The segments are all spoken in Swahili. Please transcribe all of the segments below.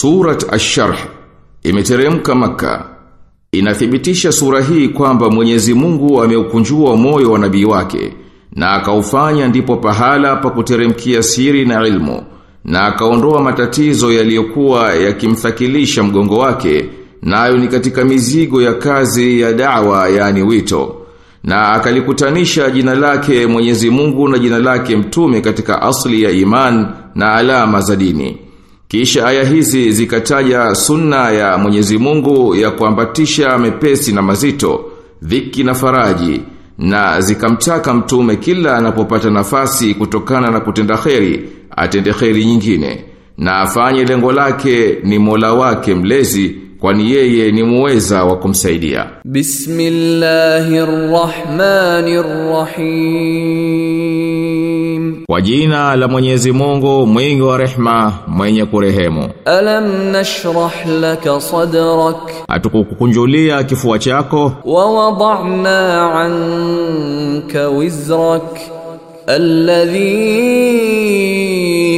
Surat Ash-Sharh imeteremka maka Inathibitisha sura hii kwamba Mwenyezi Mungu ameukunjua moyo wa nabii wake na akaufanya ndipo pahala pa kuteremkia siri na ilmu na akaondoa matatizo yaliyokuwa yakimthakilisha mgongo wake nayo ni katika mizigo ya kazi ya dawa yani wito na akalikutanisha jina lake Mwenyezi Mungu na jina lake mtume katika asli ya iman na alama za dini. Kisha aya hizi zikataja sunna ya Mwenyezi Mungu ya kuambatisha mepesi na mazito, dhiki na faraji na zikamtaka mtume kila anapopata nafasi kutokana na kutenda kheri, atende kheri nyingine na afanye lengo lake ni Mola wake mlezi kwani yeye ni muweza wa kumsaidia. Bismillahirrahmanirrahim. Kwa jina la Mwenyezi Mungu mwingi wa rehma mwenye kurehemu. Alam nashrah laka sadrak Atukukunjulia kifua chako wa wada'na 'anka wizrak alladhi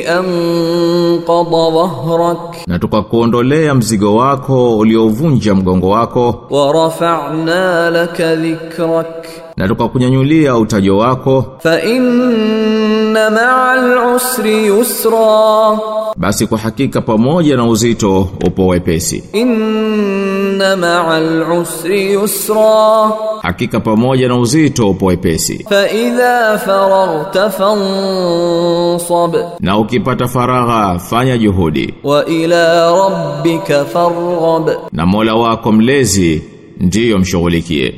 anqadha dhahrak na tukakuondolea mzigo wako uliovunja mgongo wako. Wa rafa'na laka dhikrak. Na tukakunyanyulia utajo wako. Fa inna ma'al usri yusra. Basi kwa hakika pamoja na uzito upo wepesi. Inna ma'al usri yusra hakika pamoja na uzito upo wepesi. Fa idha faraghta fansab. Na ukipata faragha fanya juhudi. Wa ila rabbika farghab. Na Mola wako mlezi ndiyo mshughulikie